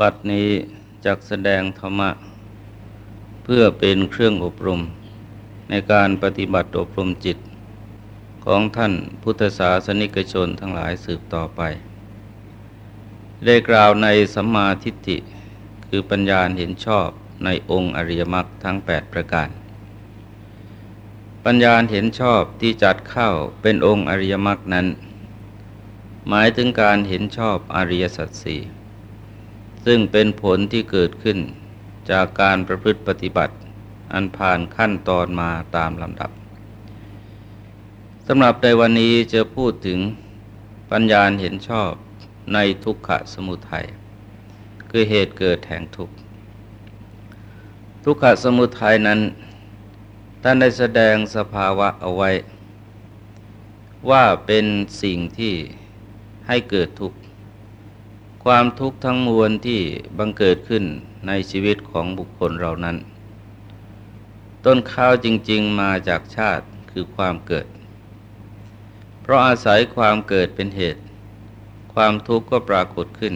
บัดนี้จักแสดงธรรมะ เพื่อเป็นเครื่องอบรม ในการปฏิบัติอบรมจิต ของท่านพุทธศาสนิกชนทั้งหลายสืบต่อไป ได้กล่าวในสัมมาทิฏฐิคือปัญญาเห็นชอบในองค์อริยมรรคทั้ง 8 ประการ ปัญญาเห็นชอบที่จัดเข้าเป็นองค์อริยมรรคนั้น หมายถึงการเห็นชอบอริยสัจสี่ ซึ่งเป็นผลที่เกิดขึ้นจากการประพฤติปฏิบัติ อันผ่านขั้นตอนมาตามลำดับสำหรับในวันนี้จะพูดถึงปัญญาเห็นชอบในทุกขะสมุทัยคือเหตุเกิดแห่งทุกข์ทุกขสมุทัยนั้นท่านได้แสดงสภาวะเอาไว้ ว่าเป็นสิ่งที่ให้เกิดทุกข์ ความทุกข์ทั้งมวลที่บังเกิดขึ้นในชีวิตของบุคคลเรานั้น ต้นข้าวจริง ๆ มาจากชาติคือความเกิด เพราะอาศัยความเกิดเป็นเหตุ ความทุกข์ก็ปรากฏขึ้น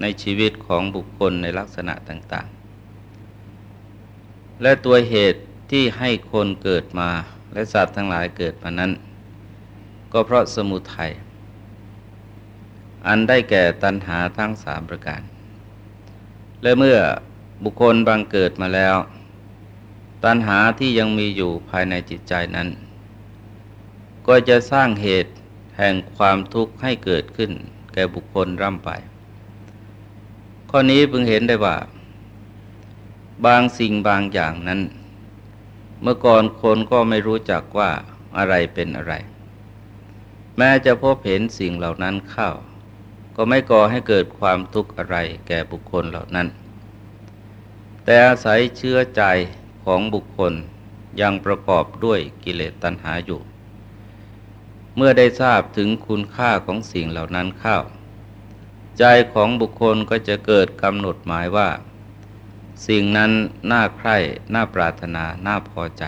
ในชีวิตของบุคคลในลักษณะต่างๆ และตัวเหตุที่ให้คนเกิดมาและสัตว์ทั้งหลายเกิดมานั้น ก็เพราะสมุทัย อันได้แก่ตัณหาทั้งสามประการ และเมื่อบุคคลบังเกิดมาแล้ว ตัณหาที่ยังมีอยู่ภายในจิตใจนั้น ก็จะสร้างเหตุแห่งความทุกข์ให้เกิดขึ้น แก่บุคคลร่ำไป ข้อนี้เพิ่งเห็นได้ว่า บางสิ่งบางอย่างนั้น เมื่อก่อนคนก็ไม่รู้จักว่าอะไรเป็นอะไร แม้จะพบเห็นสิ่งเหล่านั้นเข้า ก็ไม่ก่อให้เกิดความทุกข์อะไรแก่บุคคลเหล่านั้น แต่อาศัยเชื้อใจของบุคคลยังประกอบด้วยกิเลสตัณหาอยู่ เมื่อได้ทราบถึงคุณค่าของสิ่งเหล่านั้นเข้า ใจของบุคคลก็จะเกิดกำหนดหมายว่า สิ่งนั้นน่าใคร่ น่าปรารถนา น่าพอใจ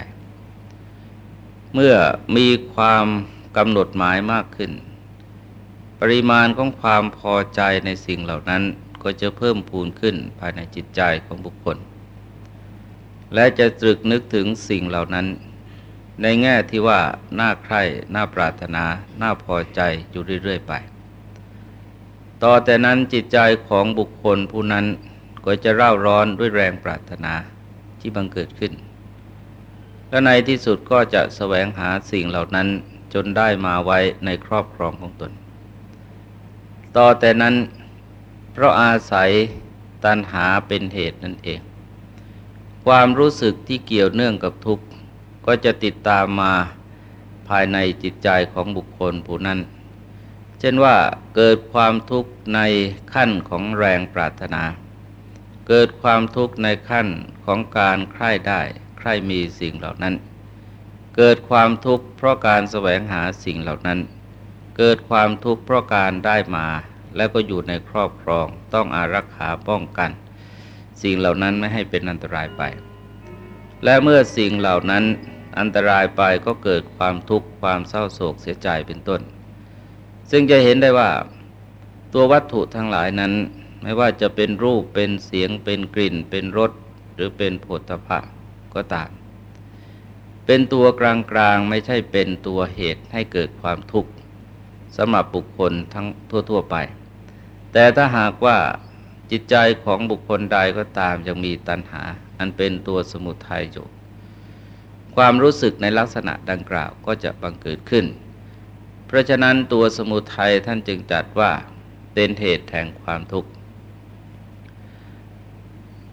เมื่อมีความกำหนดหมายมากขึ้น ปริมาณของความพอใจในสิ่งเหล่านั้นก็จะเพิ่มพูนขึ้นภายในจิตใจของบุคคล และจะตรึกนึกถึงสิ่งเหล่านั้น ในแง่ที่ว่าน่าใคร่น่าปรารถนา น่าพอใจอยู่เรื่อยๆไป ต่อแต่นั้นจิตใจของบุคคลผู้นั้นก็จะเร่าร้อนด้วยแรงปรารถนาที่บังเกิดขึ้น และในที่สุดก็จะแสวงหาสิ่งเหล่านั้นจนได้มาไว้ในครอบครองของตน ต่อแต่นั้น เพราะอาศัยตัณหาเป็นเหตุนั่นเอง ความรู้สึกที่เกี่ยวเนื่องกับทุกข์ ก็จะติดตามมาภายในจิตใจของบุคคลผู้นั้น เช่นว่าเกิดความทุกข์ในขั้นของแรงปรารถนา เกิดความทุกข์ในขั้นของการใคร่ได้ ใคร่มีสิ่งเหล่านั้น เกิดความทุกข์เพราะการแสวงหาสิ่งเหล่านั้น เกิดความทุกข์เพราะการได้มา แล้วก็อยู่ในครอบครองต้องอารักขาป้องกัน สิ่งเหล่านั้นไม่ให้เป็นอันตรายไป และเมื่อสิ่งเหล่านั้นอันตรายไปก็เกิดความทุกข์ความเศร้าโศกเสียใจเป็นต้น ซึ่งจะเห็นได้ว่า ตัววัตถุทั้งหลายนั้น ไม่ว่าจะเป็นรูปเป็นเสียงเป็นกลิ่น เป็นรสหรือเป็นผลตภะก็ตาม เป็นตัวกลางๆไม่ใช่เป็นตัวเหตุให้เกิดความทุกข์ สำหรับบุคคลทั้งทั่ว ๆ ไป แต่ถ้าหากว่าจิตใจของบุคคลใดก็ตามยังมีตัณหา อันเป็นตัวสมุทัยอยู่ความรู้สึกในลักษณะดังกล่าวก็จะบังเกิดขึ้น เพราะฉะนั้นตัวสมุทัยท่านจึงจัดว่าเป็นเหตุแห่งความทุกข์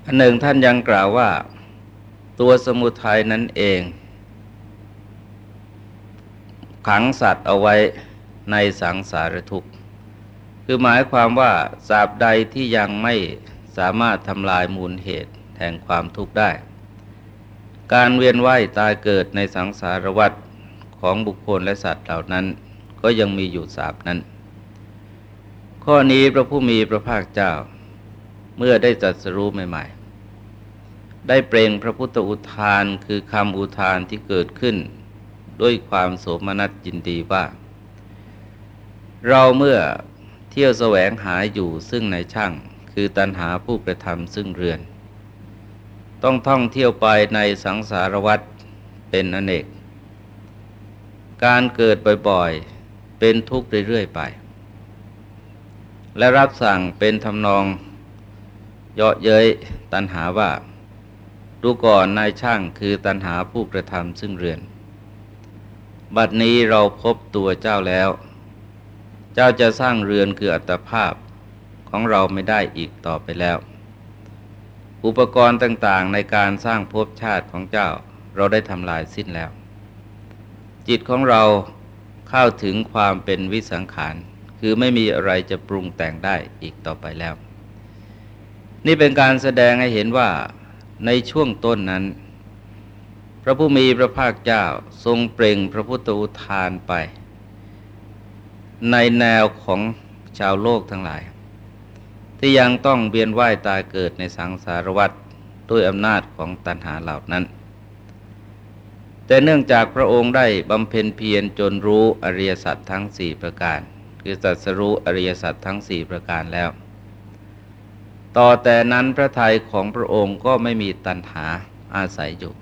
อันหนึ่งท่านยังกล่าวว่า ตัวสมุทัยนั้นเอง ขังสัตว์เอาไว้ ในสังสารทุกข์ คือหมายความว่าสาบใดที่ยังไม่สามารถทำลายมูลเหตุแห่งความทุกข์ได้ การเวียนว่ายตายเกิดในสังสารวัฏของบุคคลและสัตว์เหล่านั้น ก็ยังมีอยู่สาบนั้น ข้อนี้พระผู้มีพระภาคเจ้า เมื่อได้จัดสรู้ใหม่ๆ ได้เปล่งพระพุทธอุทานคือคำอุทานที่เกิดขึ้น ด้วยความโสมนัสยินดีว่า เราเมื่อเที่ยวแสวงหาอยู่ซึ่งในช่างคือตัณหาผู้กระทำซึ่งเรือน ต้องท่องเที่ยวไปในสังสารวัฏเป็นอเนก การเกิดบ่อยๆ เป็นทุกข์เรื่อยๆไป และรับสั่งเป็นทำนองเยาะเย้ยตัณหาว่า ดูก่อนนายช่างคือตัณหาผู้กระทำซึ่งเรือน บัดนี้เราพบตัวเจ้าแล้ว เจ้าจะสร้างเรือนคืออัตภาพของเราไม่ได้อีกต่อไปแล้ว อุปกรณ์ต่างๆในการสร้างภพชาติของเจ้าเราได้ทำลายสิ้นแล้ว จิตของเราเข้าถึงความเป็นวิสังขาร คือไม่มีอะไรจะปรุงแต่งได้อีกต่อไปแล้ว นี่เป็นการแสดงให้เห็นว่าในช่วงต้นนั้น พระผู้มีพระภาคเจ้าทรงเปล่งพระพุทธอุทานไป ในแนวของชาวโลกทั้งหลาย ที่ยังต้องเวียนว่ายตายเกิดในสังสารวัฏด้วยอำนาจของตัณหาเหล่านั้น แต่เนื่องจากพระองค์ได้บำเพ็ญเพียรจนรู้อริยสัจทั้งสี่ประการ คือสัสรู้อริยสัจทั้งสี่ประการแล้ว ต่อแต่นั้นพระทัยของพระองค์ก็ไม่มีตัณหาอาศัยอยู่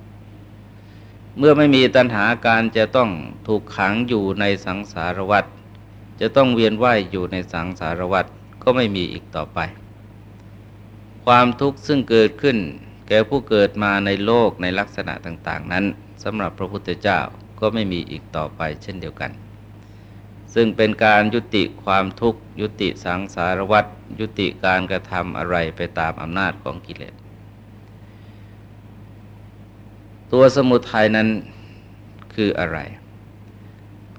เมื่อไม่มีตัณหาการจะต้องถูกขังอยู่ในสังสารวัฏ จะต้องเวียนว่ายอยู่ในสังสารวัฏก็ไม่มีอีกต่อไป ความทุกข์ซึ่งเกิดขึ้น แก่ผู้เกิดมาในโลกในลักษณะต่างๆ นั้นสำหรับพระพุทธเจ้าก็ไม่มีอีกต่อไปเช่นเดียวกัน ซึ่งเป็นการยุติความทุกข์ ยุติสังสารวัฏยุติการกระทำอะไรไปตามอำนาจของกิเลส ตัวสมุทัยนั้นคืออะไร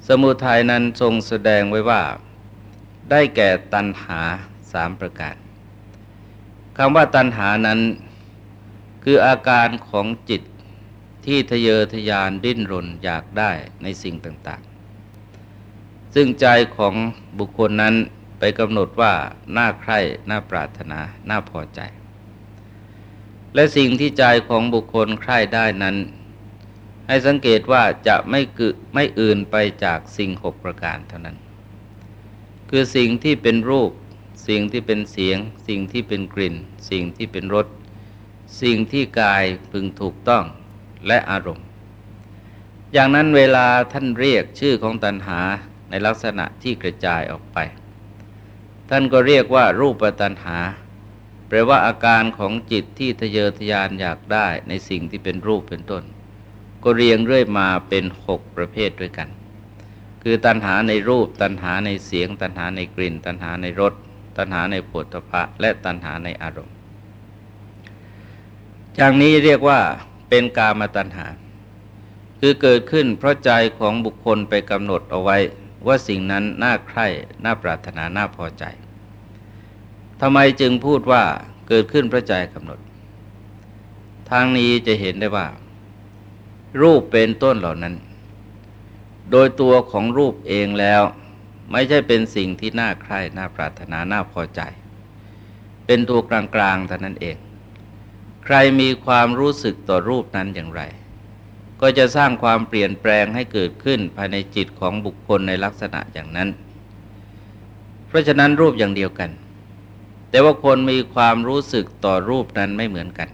สมุทัยนั้นทรงแสดงไว้ว่า ได้แก่ตัณหาสามประการคำว่าตัณหานั้น คืออาการของจิตที่ทะเยอทะยานดิ้นรนอยากได้ในสิ่งต่างๆ ซึ่งใจของบุคคลนั้นไปกำหนดว่าน่าใคร่น่าปรารถนา น่าพอใจ และสิ่งที่ใจของบุคคลใคร่ได้นั้น ให้สังเกตว่าจะไม่กไม่อื่นไปจากสิ่งหกประการเท่านั้น คือสิ่งที่เป็นรูป สิ่งที่เป็นเสียง สิ่งที่เป็นกลิ่น สิ่งที่เป็นรสสิ่งที่กายพึงถูกต้องและอารมณ์ อย่างนั้นเวลาท่านเรียกชื่อของตัณหาในลักษณะที่กระจายออกไป ท่านก็เรียกว่ารูปตัณหา แปลว่าอาการของจิตที่ทะเยอทะยานอยากได้ในสิ่งที่เป็นรูปเป็นต้น ก็เรียงเรื่อยมาเป็นหกประเภทด้วยกัน คือตัณหาในรูป ตัณหาในเสียง ตัณหาในกลิ่น ตัณหาในรสตัณหาในผลตภะและตัณหาในอารมณ์อย่างนี้เรียกว่าเป็นกามตัณหา คือเกิดขึ้นเพราะใจของบุคคลไปกำหนดเอาไว้ว่าสิ่งนั้นน่าใคร่ น่าปรารถนา น่าพอใจทำไมจึงพูดว่าเกิดขึ้นเพราะใจกำหนด ทางนี้จะเห็นได้ว่า รูปเป็นต้นเหล่านั้น โดยตัวของรูปเองแล้ว ไม่ใช่เป็นสิ่งที่น่าใคร่น่าปรารถนาน่าพอใจ เป็นตัวกลางๆเท่านั้นเอง ใครมีความรู้สึกต่อรูปนั้นอย่างไร ก็จะสร้างความเปลี่ยนแปลงให้เกิดขึ้นภายในจิตของบุคคลในลักษณะอย่างนั้น เพราะฉะนั้นรูปอย่างเดียวกัน แต่ว่าคนมีความรู้สึกต่อรูปนั้นไม่เหมือนกัน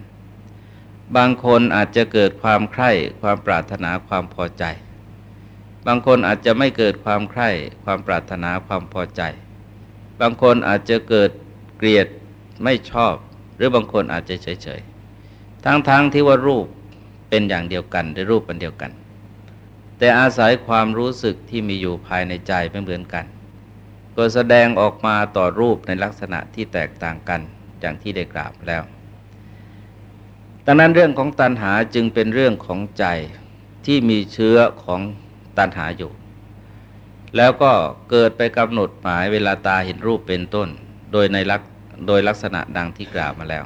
บางคนอาจจะเกิดความใคร่ความปรารถนาความพอใจ บางคนอาจจะไม่เกิดความใคร่ความปรารถนาความพอใจ บางคนอาจจะเกิดเกลียดไม่ชอบ หรือบางคนอาจจะเฉยๆ ทั้งๆทที่ว่ารูปเป็นอย่างเดียวกันได้รูปเป็นเดียวกัน แต่อาศัยความรู้สึกที่มีอยู่ภายในใจไม่เหมือนกัน ก็แสดงออกมาต่อรูปในลักษณะที่แตกต่างกันอย่างที่ได้กล่าวแล้ว ดังนั้นเรื่องของตัณหาจึงเป็นเรื่องของใจที่มีเชื้อของตัณหาอยู่ แล้วก็เกิดไปกำหนดหมายเวลาตาเห็นรูปเป็นต้น โดยในลักโดยลักษณะดังที่กล่าวมาแล้ว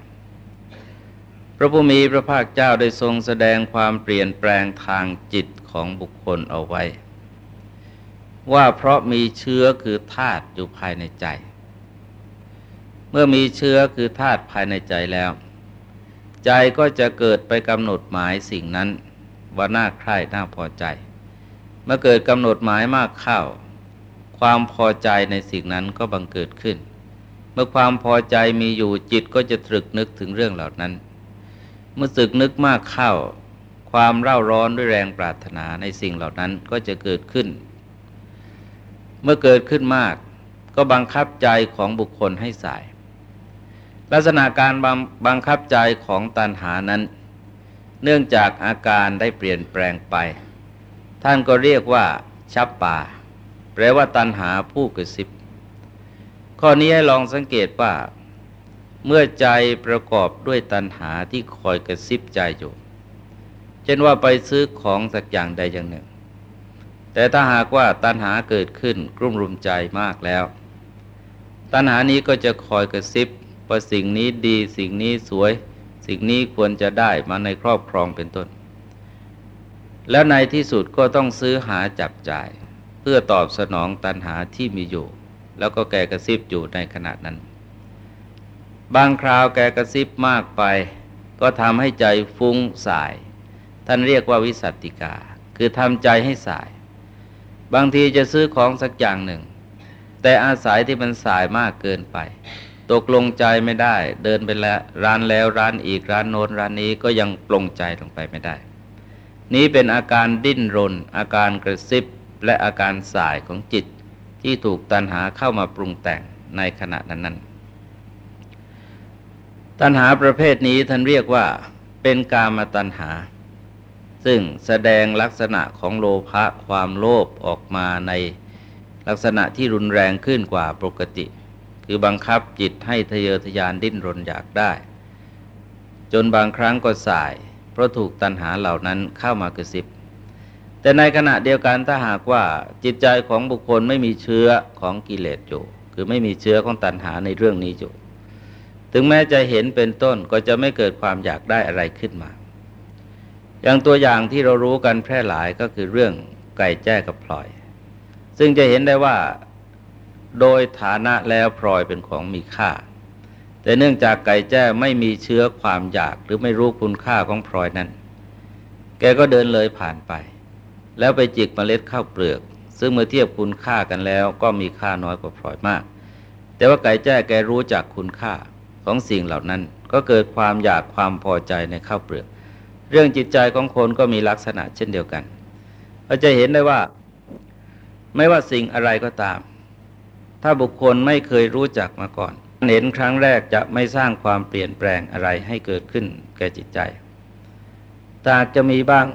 พระผู้มีพระภาคเจ้าได้ทรงแสดงความเปลี่ยนแปลงทางจิตของบุคคลเอาไว้ ว่าเพราะมีเชื้อคือธาตุอยู่ภายในใจ เมื่อมีเชื้อคือธาตุภายในใจแล้ว ใจก็จะเกิดไปกำหนดหมายสิ่งนั้น ว่าน่าใคร่น่าพอใจ เมื่อเกิดกำหนดหมายมากเข้า ความพอใจในสิ่งนั้นก็บังเกิดขึ้น เมื่อความพอใจมีอยู่จิตก็จะตรึกนึกถึงเรื่องเหล่านั้น เมื่อสึกนึกมากเข้า ความเร่าร้อนด้วยแรงปรารถนาในสิ่งเหล่านั้นก็จะเกิดขึ้น เมื่อเกิดขึ้นมาก ก็บังคับใจของบุคคลให้สาย ลักษณะการบังคับใจของตันหานั้น เนื่องจากอาการได้เปลี่ยนแปลงไป ท่านก็เรียกว่า ชับป่า แปลว่าตันหาผู้กระซิบ ข้อนี้ให้ลองสังเกตว่า เมื่อใจประกอบด้วยตัณหาที่คอยกระซิบใจอยู่เช่นว่าไปซื้อของสักอย่างใดอย่างหนึ่ง แต่ถ้าหากว่าตัณหาเกิดขึ้นกลุ่มรุมใจมากแล้ว ตัณหานี้ก็จะคอยกระซิบ ว่าสิ่งนี้ดีสิ่งนี้สวย สิ่งนี้ควรจะได้มาในครอบครองเป็นต้น แล้วในที่สุดก็ต้องซื้อหาจับจ่าย เพื่อตอบสนองตัณหาที่มีอยู่ แล้วก็แกกระซิบอยู่ในขณะนั้น บางคราวแกกระซิบมากไป ก็ทำให้ใจฟุ้งสาย ท่านเรียกว่าวิสัตติกา คือทำใจให้สาย บางทีจะซื้อของสักอย่างหนึ่ง แต่อาศัยที่มันสายมากเกินไป ตกลงใจไม่ได้ เดินไปแล้วร้านแล้วร้านอีกร้านโน้นร้านนี้ก็ยังปลงใจลงไปไม่ได้ นี้เป็นอาการดิ้นรน อาการกระซิบและอาการสายของจิตที่ถูกตัณหาเข้ามาปรุงแต่งในขณะนั้นนั้นตัณหาประเภทนี้ท่านเรียกว่า เป็นกามตัณหา ซึ่งแสดงลักษณะของโลภะความโลภออกมาในลักษณะที่รุนแรงขึ้นกว่าปกติ คือบังคับจิตให้ทะเยอทะยานดิ้นรนอยากได้ จนบางครั้งก็สาย เพราะถูกตัณหาเหล่านั้นเข้ามากระสิบ แต่ในขณะเดียวกันถ้าหากว่าจิตใจของบุคคลไม่มีเชื้อของกิเลสอยู่คือไม่มีเชื้อของตัณหาในเรื่องนี้อยู่ถึงแม้จะเห็นเป็นต้นก็จะไม่เกิดความอยากได้อะไรขึ้นมา อย่างตัวอย่างที่เรารู้กันแพร่หลายก็คือเรื่องไก่แจ้กับพลอย ซึ่งจะเห็นได้ว่า โดยฐานะแล้วพลอยเป็นของมีค่า แต่เนื่องจากไก่แจ้ไม่มีเชื้อความอยากหรือไม่รู้คุณค่าของพลอยนั้น แกก็เดินเลยผ่านไป แล้วไปจิกเมล็ดข้าวเปลือก ซึ่งเมื่อเทียบคุณค่ากันแล้วก็มีค่าน้อยกว่าพลอยมาก แต่ว่าไก่แจ้แกรู้จักคุณค่าของสิ่งเหล่านั้น ก็เกิดความอยากความพอใจในข้าวเปลือก เรื่องจิตใจของคนก็มีลักษณะเช่นเดียวกันเราจะเห็นได้ว่า ไม่ว่าสิ่งอะไรก็ตาม ถ้าบุคคลไม่เคยรู้จักมาก่อนเห็นครั้งแรกจะไม่สร้างความเปลี่ยนแปลงอะไรให้เกิดขึ้นแก่จิตใจแต่จะมีบ้าง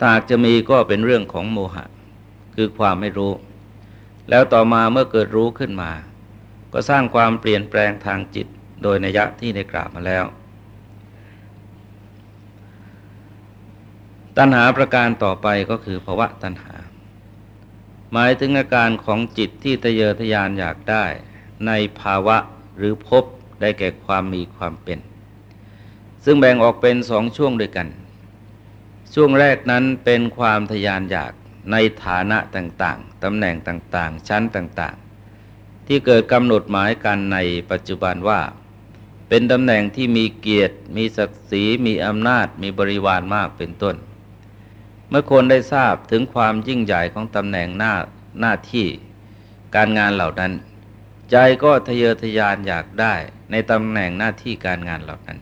ถ้าจะมีก็เป็นเรื่องของโมหะ คือความไม่รู้ แล้วต่อมาเมื่อเกิดรู้ขึ้นมา ก็สร้างความเปลี่ยนแปลงทางจิตโดยนัยะที่ได้กล่าวมาแล้ว ตัณหาประการต่อไปก็คือภาวะตัณหา หมายถึงอาการของจิตที่ทะเยอทะยานอยากได้ ในภาวะหรือพบได้แก่ความมีความเป็น ซึ่งแบ่งออกเป็นสองช่วงด้วยกัน ช่วงแรกนั้นเป็นความทยานอยากในฐานะต่างๆ ตำแหน่งต่างๆ ชั้นต่างๆ ที่เกิดกำหนดหมายกันในปัจจุบันว่า เป็นตำแหน่งที่มีเกียรติ มีศักดิ์ศรี มีอำนาจ มีบริวารมากเป็นต้น เมื่อคนได้ทราบถึงความยิ่งใหญ่ของตำแหน่งหน้าหน้าที่การงานเหล่านั้น ใจก็ทะเยอทะยานอยากได้ในตำแหน่งหน้าที่การงานเหล่านั้น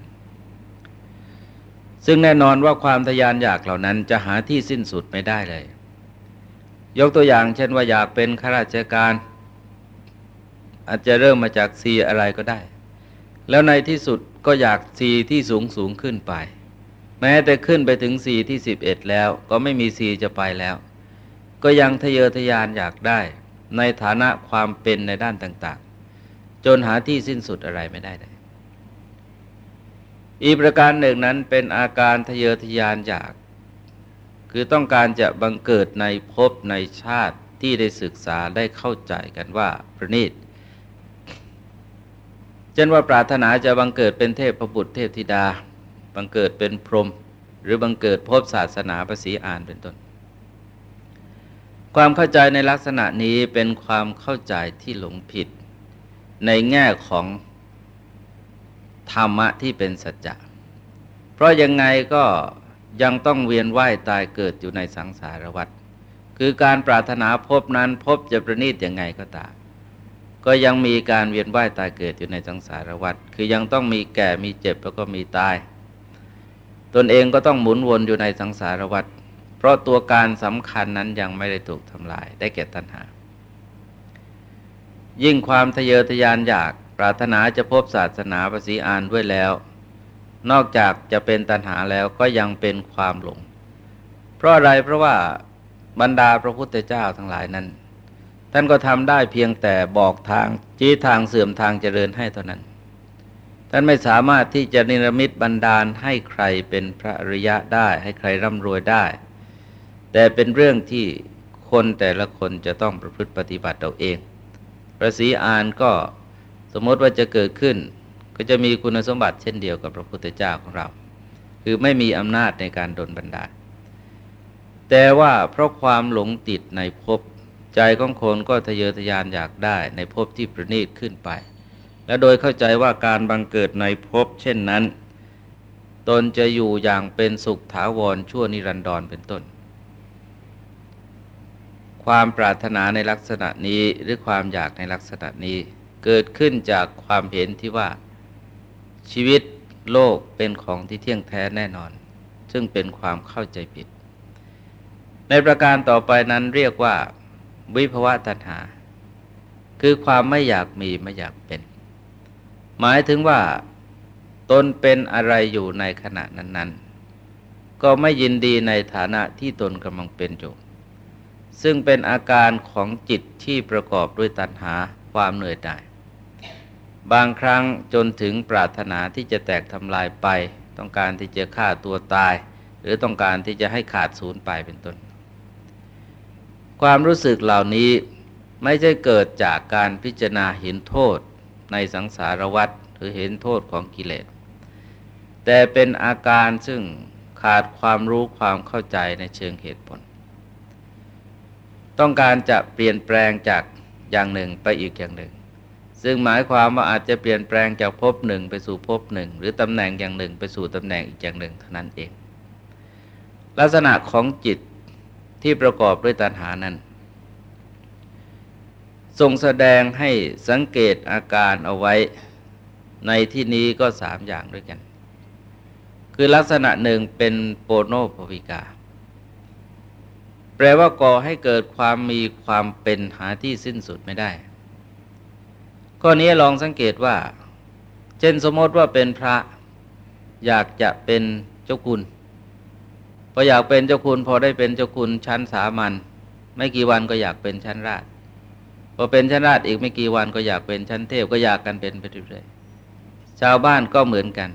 ซึ่งแน่นอนว่าความทะยานอยากเหล่านั้นจะหาที่สิ้นสุดไม่ได้เลย ยกตัวอย่างเช่นว่าอยากเป็นข้าราชการ อาจจะเริ่มมาจากซีอะไรก็ได้ แล้วในที่สุดก็อยากซีที่สูงสูงขึ้นไป แม้แต่ขึ้นไปถึงซีที่สิบเอ็ดแล้วก็ไม่มีซีจะไปแล้ว ก็ยังทะเยอทะยานอยากได้ในฐานะความเป็นในด้านต่าง ๆ จนหาที่สิ้นสุดอะไรไม่ได้เลยอีกประการหนึ่งนั้นเป็นอาการทะเยอทะยานอยาก คือต้องการจะบังเกิดในภพในชาติที่ได้ศึกษาได้เข้าใจกันว่าประณีตเช่นว่าปรารถนาจะบังเกิดเป็นเทพประบุตรเทพธิดา บังเกิดเป็นพรหมหรือบังเกิดพบศาสนาประสีอ่านเป็นต้น ความเข้าใจในลักษณะนี้เป็นความเข้าใจที่หลงผิด ในแง่ของธรรมะที่เป็นสัจจะ เพราะยังไงก็ยังต้องเวียนว่ายตายเกิดอยู่ในสังสารวัฏ คือการปรารถนาพบนั้นพบจะประณีตยังไงก็ตาม ก็ยังมีการเวียนว่ายตายเกิดอยู่ในสังสารวัฏ คือยังต้องมีแก่มีเจ็บแล้วก็มีตาย ตนเองก็ต้องหมุนวนอยู่ในสังสารวัฏเพราะตัวการสำคัญนั้นยังไม่ได้ถูกทำลายได้แก่ตัณหา ยิ่งความทะเยอทะยานอยากปรารถนาจะพบศาสนาภาษีอานด้วยแล้ว นอกจากจะเป็นตัณหาแล้วก็ยังเป็นความหลง เพราะอะไรเพราะว่าบรรดาพระพุทธเจ้าทั้งหลายนั้น ท่านก็ทำได้เพียงแต่บอกทางจี้ทางเสื่อมทางเจริญให้เท่านั้น ท่านไม่สามารถที่จะนิรมิตบันดาลให้ใครเป็นพระอริยะได้ ให้ใครร่ำรวยได้ แต่เป็นเรื่องที่คนแต่ละคนจะต้องประพฤติปฏิบัติเอาเองพระศรีอานก็สมมติว่าจะเกิดขึ้น ก็จะมีคุณสมบัติเช่นเดียวกับพระพุทธเจ้าของเรา คือไม่มีอำนาจในการดลบันดาลแต่ว่าเพราะความหลงติดในภพใจของคนก็ทะเยอทะยานอยากได้ในภพที่ประณีตขึ้นไป และโดยเข้าใจว่าการบังเกิดในภพเช่นนั้น ตนจะอยู่อย่างเป็นสุขถาวรชั่วนิรันดรเป็นต้น ความปรารถนาในลักษณะนี้หรือความอยากในลักษณะนี้เกิดขึ้นจากความเห็นที่ว่าชีวิตโลกเป็นของที่เที่ยงแท้แน่นอน ซึ่งเป็นความเข้าใจผิด ในประการต่อไปนั้นเรียกว่า วิภวะตัณหา คือความไม่อยากมีไม่อยากเป็น หมายถึงว่า ตนเป็นอะไรอยู่ในขณะนั้น ๆ ก็ไม่ยินดีในฐานะที่ตนกำลังเป็นอยู่ซึ่งเป็นอาการของจิตที่ประกอบด้วยตัณหาความเหนื่อยหน่าย บางครั้งจนถึงปรารถนาที่จะแตกทำลายไป ต้องการที่จะฆ่าตัวตาย หรือต้องการที่จะให้ขาดศูนย์ไปเป็นต้น ความรู้สึกเหล่านี้ไม่ใช่เกิดจากการพิจารณาเห็นโทษ ในสังสารวัฏหรือเห็นโทษของกิเลส แต่เป็นอาการซึ่งขาดความรู้ความเข้าใจในเชิงเหตุผล ต้องการจะเปลี่ยนแปลงจากอย่างหนึ่งไปอีกอย่างหนึ่ง ซึ่งหมายความว่าอาจจะเปลี่ยนแปลงจากภพหนึ่งไปสู่ภพหนึ่ง หรือตำแหน่งอย่างหนึ่งไปสู่ตำแหน่งอีกอย่างหนึ่งเท่านั้นเอง ลักษณะของจิตที่ประกอบด้วยตัณหานั้น ทรงแสดงให้สังเกตอาการเอาไว้ ในที่นี้ก็สามอย่างด้วยกัน คือลักษณะหนึ่งเป็นโปโนภวิกา แปลว่าก่อให้เกิดความมีความเป็นหาที่สิ้นสุดไม่ได้ข้อนี้ลองสังเกตว่า เช่นสมมติว่าเป็นพระ อยากจะเป็นเจ้าคุณพออยากเป็นเจ้าคุณพอได้เป็นเจ้าคุณชั้นสามัญไม่กี่วันก็อยากเป็นชั้นราช พอเป็นชั้นราชอีกไม่กี่วันก็อยากเป็นชั้นเทพก็อยากกันเป็นไปเรื่อยๆชาวบ้านก็เหมือนกัน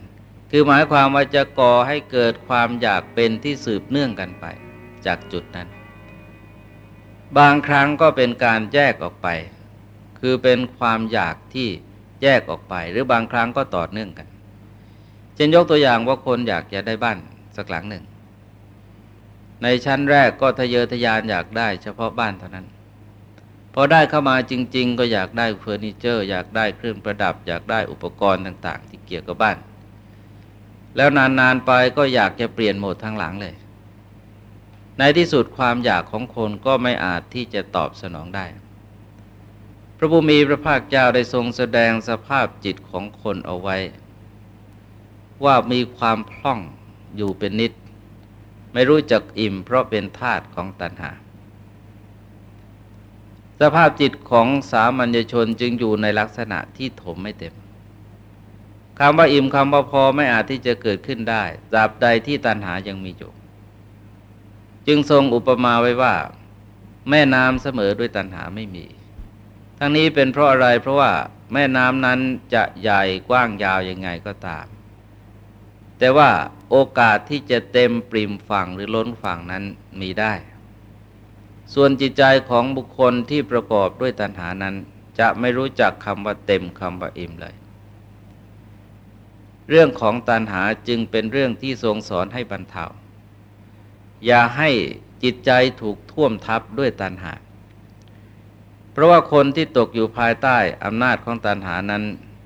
คือหมายความว่าจะก่อให้เกิดความอยากเป็นที่สืบเนื่องกันไป จากจุดนั้น บางครั้งก็เป็นการแยกออกไป คือเป็นความอยากที่แยกออกไป หรือบางครั้งก็ต่อเนื่องกัน เช่นยกตัวอย่างว่าคนอยากจะได้บ้านสักหลังหนึ่ง ในชั้นแรกก็ทะเยอทะยานอยากได้เฉพาะบ้านเท่านั้น พอได้เข้ามาจริง ๆ ก็อยากได้เฟอร์นิเจอร์ อยากได้เครื่องประดับ อยากได้อุปกรณ์ต่าง ๆ ที่เกี่ยวกับบ้าน แล้วนานๆไปก็อยากจะเปลี่ยนโหมดทางหลังเลย ในที่สุดความอยากของคนก็ไม่อาจที่จะตอบสนองได้ พระบุมีพระภาคเจ้าได้ทรงแสดงสภาพจิตของคนเอาไว้ ว่ามีความพล่องอยู่เป็นนิด ไม่รู้จักอิ่มเพราะเป็นธาตุของตัณหา สภาพจิตของสามัญชนจึงอยู่ในลักษณะที่ถมไม่เต็มคำว่าอิ่มคำว่าพอไม่อาจที่จะเกิดขึ้นได้ตราบใดที่ตัณหายังมีอยู่จึงทรงอุปมาไว้ว่า แม่น้ำเสมอด้วยตัณหาไม่มี ทั้งนี้เป็นเพราะอะไรเพราะว่าแม่น้ำนั้นจะใหญ่กว้างยาวยังไงก็ตาม แต่ว่าโอกาสที่จะเต็มปริมฝั่งหรือล้นฝั่งนั้นมีได้ ส่วนจิตใจของบุคคลที่ประกอบด้วยตัณหานั้น จะไม่รู้จักคำว่าเต็มคำว่าอิ่มเลย เรื่องของตัณหาจึงเป็นเรื่องที่ทรงสอนให้บรรเทาอย่าให้จิตใจถูกท่วมทับด้วยตัณหา เพราะว่าคนที่ตกอยู่ภายใต้อำนาจของตัณหานั้น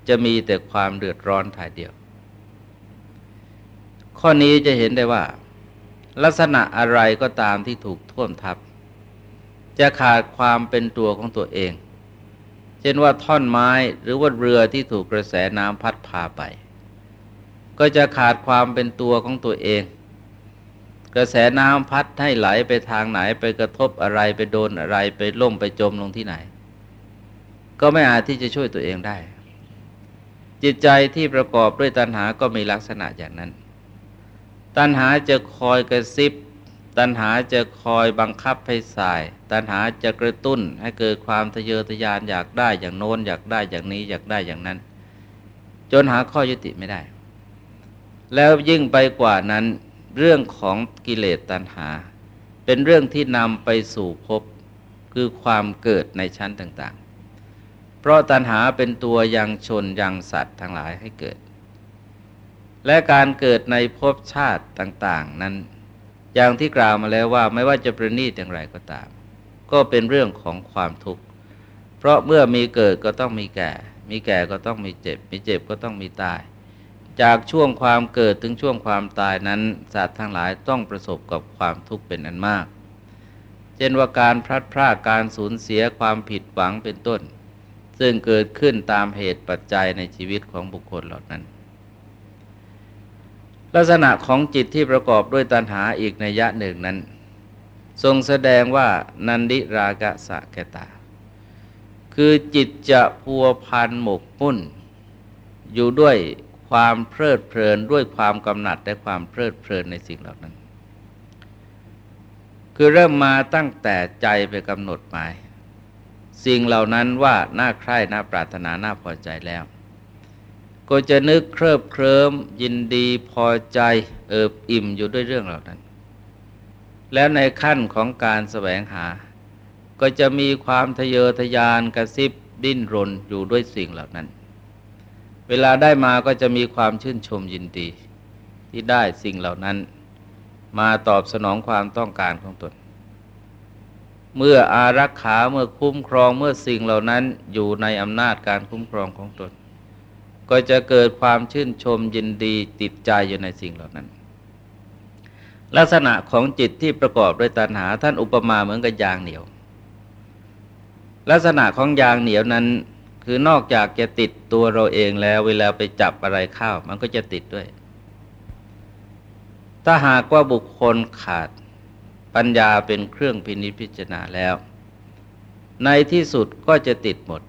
จะมีแต่ความเดือดร้อนถ่ายเดียว ข้อนี้จะเห็นได้ว่า ลักษณะอะไรก็ตามที่ถูกท่วมทับ จะขาดความเป็นตัวของตัวเอง เช่นว่าท่อนไม้หรือว่าเรือที่ถูกกระแสน้ำพัดพาไป ก็จะขาดความเป็นตัวของตัวเอง กระแสน้ำพัดให้ไหลไปทางไหนไปกระทบอะไรไปโดนอะไรไปล่มไปจมลงที่ไหน ก็ไม่อาจที่จะช่วยตัวเองได้ จิตใจที่ประกอบด้วยตัณหาก็มีลักษณะอย่างนั้น ตัณหาจะคอยกระซิบ ตัณหาจะคอยบังคับให้สาย ตัณหาจะกระตุ้นให้เกิดความทะเยอทะยานอยากได้อย่างโน้นอยากได้อย่างนี้อยากได้อย่างนั้น จนหาข้อยุติไม่ได้ แล้วยิ่งไปกว่านั้นเรื่องของกิเลสตัณหา เป็นเรื่องที่นำไปสู่ภพคือความเกิดในชั้นต่างๆ เพราะตัณหาเป็นตัวยังชนยังสัตว์ทั้งหลายให้เกิด และการเกิดในภพชาติต่าง ๆ นั้น อย่างที่กล่าวมาแล้วว่าไม่ว่าจะประณีตอย่างไรก็ตาม ก็เป็นเรื่องของความทุกข์ เพราะเมื่อมีเกิดก็ต้องมีแก่ มีแก่ก็ต้องมีเจ็บ มีเจ็บก็ต้องมีตาย จากช่วงความเกิดถึงช่วงความตายนั้นสัตว์ทั้งหลายต้องประสบกับความทุกข์เป็นอันมาก เช่นว่าการพลัดพรากการสูญเสียความผิดหวังเป็นต้น ซึ่งเกิดขึ้นตามเหตุปัจจัยในชีวิตของบุคคลเหล่านั้น ลักษณะของจิตที่ประกอบด้วยตัณหาอีกในยะหนึ่งนั้น ทรงแสดงว่านันดิรากะสะแกตา คือจิตจะพัวพันหมกมุ่น อยู่ด้วยความเพลิดเพลินด้วยความกำหนัดและความเพลิดเพลินในสิ่งเหล่านั้น คือเริ่มมาตั้งแต่ใจไปกำหนดหมาย สิ่งเหล่านั้นว่าน่าใคร่น่าปรารถนาน่าพอใจแล้ว ก็จะนึกเคลิบเคลิ้มยินดีพอใจเอิบอิ่มอยู่ด้วยเรื่องเหล่านั้น แล้วในขั้นของการแสวงหา ก็จะมีความทะเยอทะยานกระซิบดิ้นรนอยู่ด้วยสิ่งเหล่านั้น เวลาได้มาก็จะมีความชื่นชมยินดี ที่ได้สิ่งเหล่านั้น มาตอบสนองความต้องการของตน เมื่ออารักขาเมื่อคุ้มครองเมื่อสิ่งเหล่านั้นอยู่ในอำนาจการคุ้มครองของตน ก็จะเกิดความชื่นชมยินดีติดใจอยู่ในสิ่งเหล่านั้น ลักษณะของจิตที่ประกอบด้วยตัณหาท่านอุปมาเหมือนกับยางเหนียว ลักษณะของยางเหนียวนั้นคือนอกจากจะติดตัวเราเองแล้วเวลาไปจับอะไรเข้ามันก็จะติดด้วย ถ้าหากว่าบุคคลขาดปัญญาเป็นเครื่องพินิจพิจารณาแล้ว ในที่สุดก็จะติดหมด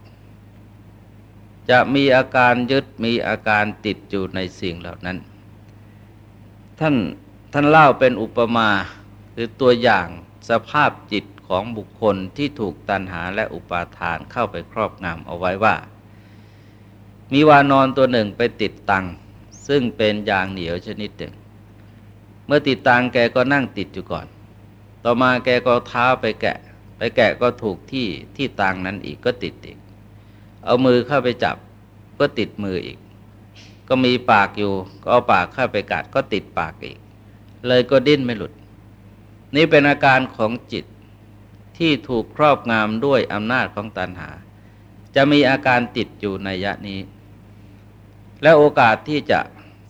จะมีอาการยึดมีอาการติดอยู่ในสิ่งเหล่านั้น ท่านท่านเล่าเป็นอุปมาคือตัวอย่างสภาพจิตของบุคคลที่ถูกตันหาและอุปาทานเข้าไปครอบงำเอาไว้ว่า มีวานอนตัวหนึ่งไปติดตัง ซึ่งเป็นยางเหนียวชนิดหนึ่ง เมื่อติดตังแกก็นั่งติดอยู่ก่อน ต่อมาแกก็เท้าไปแกะ ไปแกะก็ถูกที่ที่ตังนั้นอีกก็ติดอีก เอามือเข้าไปจับก็ติดมืออีก ก็มีปากอยู่ ก็เอาปากเข้าไปกัดก็ติดปากอีก เลยก็ดิ้นไม่หลุด นี่เป็นอาการของจิตที่ถูกครอบงำด้วยอำนาจของตัณหา จะมีอาการติดอยู่ในยะนี้ และโอกาสที่จะ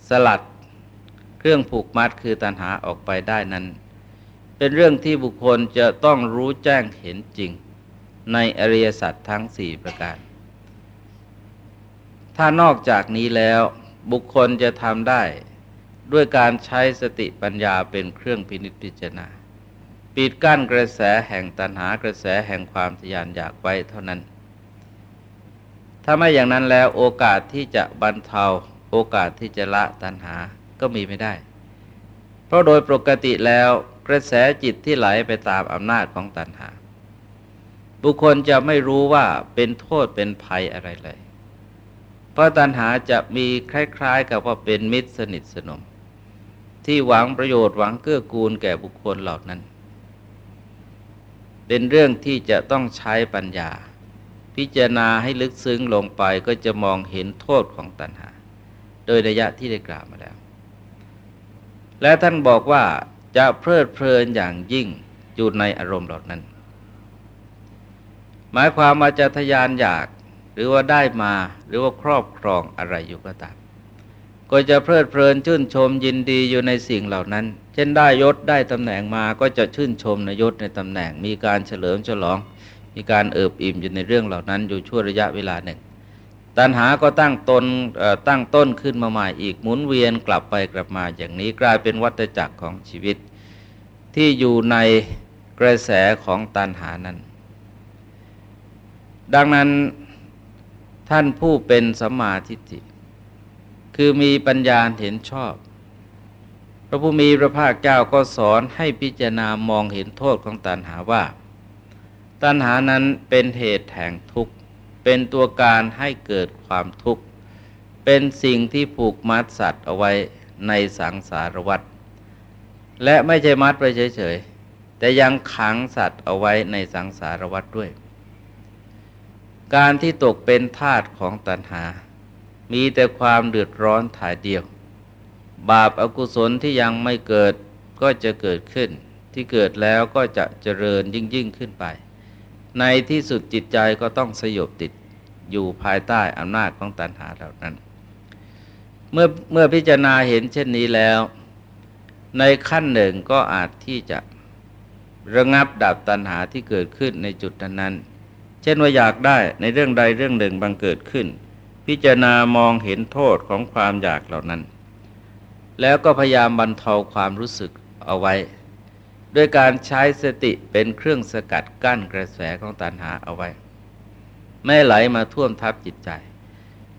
สลัดเครื่องผูกมัดคือตัณหาออกไปได้นั้น เป็นเรื่องที่บุคคลจะต้องรู้แจ้งเห็นจริงในอริยสัจทั้งสี่ประการ ถ้านอกจากนี้แล้วบุคคลจะทำได้ด้วยการใช้สติปัญญาเป็นเครื่องพินิจพิจารณาปิดกั้นกระแสแห่งตัณหากระแสแห่งความทยานอยากไว้เท่านั้น ถ้าไม่อย่างนั้นแล้วโอกาสที่จะบรรเทาโอกาสที่จะละตัณหาก็มีไม่ได้ เพราะโดยปกติแล้วกระแสจิตที่ไหลไปตามอำนาจของตัณหา บุคคลจะไม่รู้ว่าเป็นโทษเป็นภัยอะไรเลย เพราะตัณหาจะมีคล้ายๆ กับว่าเป็นมิตรสนิทสนม ที่หวังประโยชน์หวังเกื้อกูลแก่บุคคลเหล่านั้น เป็นเรื่องที่จะต้องใช้ปัญญา พิจารณาให้ลึกซึ้งลงไปก็จะมองเห็นโทษของตัณหา โดยระยะที่ได้กล่าวมาแล้ว และท่านบอกว่าจะเพลิดเพลินอย่างยิ่งอยู่ในอารมณ์เหล่านั้น หมายความว่าจะทยานอยาก หรือว่าได้มาหรือว่าครอบครองอะไรอยู่ก็ตาม ก็จะเพลิดเพลินชื่นชมยินดีอยู่ในสิ่งเหล่านั้น เช่นได้ยศได้ตำแหน่งมาก็จะชื่นชมในยศในตำแหน่ง มีการเฉลิมฉลอง มีการเอิบอิ่มอยู่ในเรื่องเหล่านั้นอยู่ชั่วระยะเวลาหนึ่ง ตัณหาก็ตั้งตนตั้งต้นขึ้นมาใหม่อีกหมุนเวียนกลับไปกลับมาอย่างนี้กลายเป็นวัฏจักรของชีวิต ที่อยู่ในกระแสของตัณหานั้น ดังนั้น ท่านผู้เป็นสัมมาทิฏฐิ คือมีปัญญาเห็นชอบ พระผู้มีพระภาคเจ้าก็สอนให้พิจารณามองเห็นโทษของตัณหาว่า ตัณหานั้นเป็นเหตุแห่งทุกข์ เป็นตัวการให้เกิดความทุกข์ เป็นสิ่งที่ผูกมัดสัตว์เอาไว้ในสังสารวัฏและไม่ใช่มัดไปเฉยๆ แต่ยังขังสัตว์เอาไว้ในสังสารวัฏด้วย การที่ตกเป็นทาสของตัณหา มีแต่ความเดือดร้อนถ่ายเดียว บาปอากุศลที่ยังไม่เกิดก็จะเกิดขึ้น ที่เกิดแล้วก็จะเจริญยิ่งยิ่งขึ้นไป ในที่สุดจิตใจก็ต้องสยบติดอยู่ภายใต้อำนาจของตัณหาเหล่านั้น เมื่อเมื่อพิจารณาเห็นเช่นนี้แล้ว ในขั้นหนึ่งก็อาจที่จะระงับดับตัณหาที่เกิดขึ้นในจุดนั้นเช่นว่าอยากได้ในเรื่องใดเรื่องหนึ่งบังเกิดขึ้น พิจารณามองเห็นโทษของความอยากเหล่านั้น แล้วก็พยายามบรรเทาความรู้สึกเอาไว้ ด้วยการใช้สติเป็นเครื่องสกัดกั้นกระแสของตัณหาเอาไว้ ไม่ไหลมาท่วมทับจิตใจ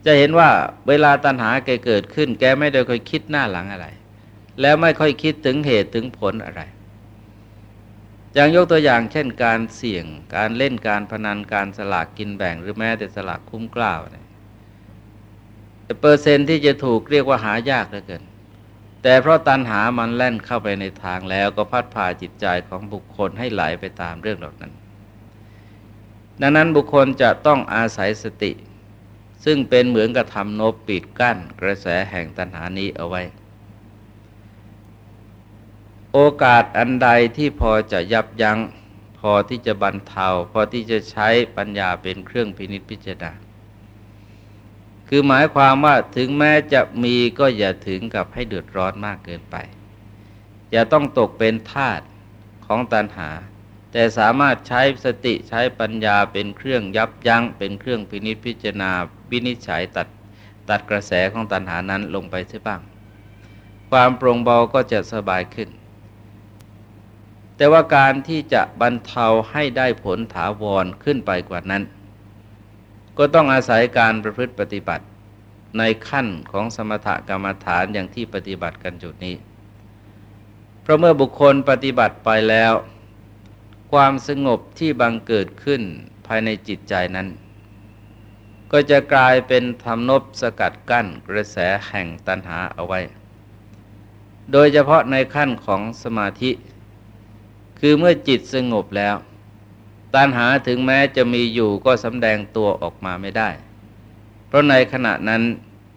จะเห็นว่าเวลาตัณหาแกเกิดขึ้น แกไม่ได้ค่อยคิดหน้าหลังอะไร แล้วไม่ค่อยคิดถึงเหตุถึงผลอะไร อย่างยกตัวอย่างเช่นการเสี่ยงการเล่นการพนันการสลากกินแบ่งหรือแม้แต่สลากคุ้มกล้าวเนี่ยเปอร์เซ็นที่จะถูกเรียกว่าหายากเหลือเกิน แต่เพราะตันหามันแล่นเข้าไปในทางแล้วก็พัดพาจิตใจของบุคคลให้ไหลไปตามเรื่องเหล่านั้น ดังนั้นบุคคลจะต้องอาศัยสติ ซึ่งเป็นเหมือนกับทำโนบปิดกั้นกระแสแห่งตันหานี้เอาไว้ โอกาสอันใดที่พอจะยับยัง้ง พอที่จะบรรเทา พอที่จะใช้ปัญญาเป็นเครื่องพินิจพิจารณา คือหมายความว่าถึงแม้จะมีก็อย่าถึงกับให้เดือดร้อนมากเกินไป อย่าต้องตกเป็นทาสของตัณหา แต่สามารถใช้สติใช้ปัญญาเป็นเครื่องยับยัง้ง เป็นเครื่องพินิจพิจารณาวินิจฉัยตัดตัดกระแสของตัณหานั้นลงไปเสียบ้าง ความโปร่งเบาก็จะสบายขึ้น แต่ว่าการที่จะบรรเทาให้ได้ผลถาวรขึ้นไปกว่านั้น ก็ต้องอาศัยการประพฤติปฏิบัติในขั้นของสมถกรรมฐานอย่างที่ปฏิบัติกันจุดนี้ เพราะเมื่อบุคคลปฏิบัติไปแล้ว ความสงบที่บังเกิดขึ้นภายในจิตใจนั้น ก็จะกลายเป็นธรรมนบสกัดกั้นกระแสแห่งตัณหาเอาไว้ โดยเฉพาะในขั้นของสมาธิ คือเมื่อจิตสงบแล้ว ตัณหาถึงแม้จะมีอยู่ก็สำแดงตัวออกมาไม่ได้ เพราะในขณะนั้น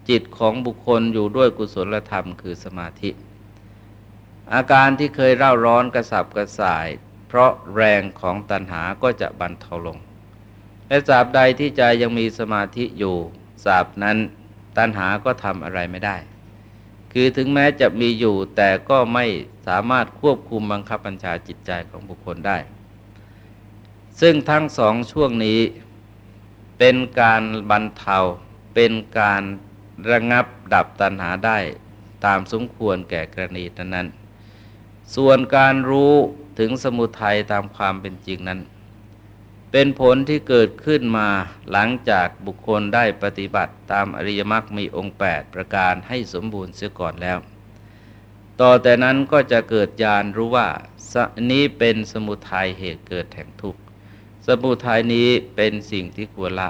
จิตของบุคคลอยู่ด้วยกุศลธรรมคือสมาธิ อาการที่เคยเร่าร้อนกระสับกระส่าย เพราะแรงของตัณหาก็จะบรรเทาลง และสาบใดที่ใจยังมีสมาธิอยู่สาบนั้นตัณหาก็ทำอะไรไม่ได้ คือถึงแม้จะมีอยู่แต่ก็ไม่สามารถควบคุมบังคับบัญชาจิตใจของบุคคลได้ ซึ่งทั้งสองช่วงนี้เป็นการบรรเทาเป็นการระงับดับตัณหาได้ตามสมควรแก่กรณีนั้น ส่วนการรู้ถึงสมุทัยตามความเป็นจริงนั้น เป็นผลที่เกิดขึ้นมาหลังจากบุคคลได้ปฏิบัติตามอริยมรรคมีองค์ 8 ประการให้สมบูรณ์เสียก่อนแล้ว ต่อแต่นั้นก็จะเกิดญาณรู้ว่านี้เป็นสมุทัยเหตุเกิดแห่งทุกข์ สมุทัยนี้เป็นสิ่งที่ควรละ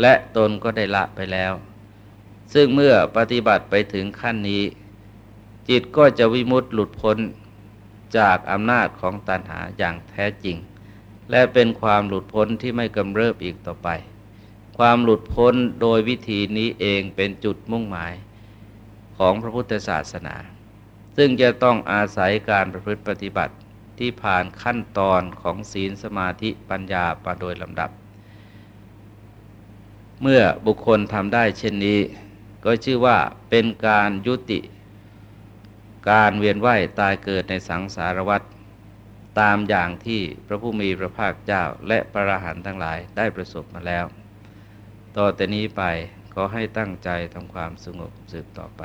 และตนก็ได้ละไปแล้ว ซึ่งเมื่อปฏิบัติไปถึงขั้นนี้ จิตก็จะวิมุตต์หลุดพ้นจากอำนาจของตัณหาอย่างแท้จริง และเป็นความหลุดพ้นที่ไม่กำเริบอีกต่อไป ความหลุดพ้นโดยวิธีนี้เองเป็นจุดมุ่งหมายของพระพุทธศาสนา ซึ่งจะต้องอาศัยการประพฤติปฏิบัติที่ผ่านขั้นตอนของศีลสมาธิปัญญามาโดยลำดับ เมื่อบุคคลทำได้เช่นนี้ ก็ชื่อว่าเป็นการยุติ การเวียนว่ายตายเกิดในสังสารวัฏ ตามอย่างที่พระผู้มีพระภาคเจ้าและพระอรหันต์ทั้งหลายได้ประสบมาแล้ว ต่อแต่นี้ไปขอให้ตั้งใจทำความสงบสืบต่อไป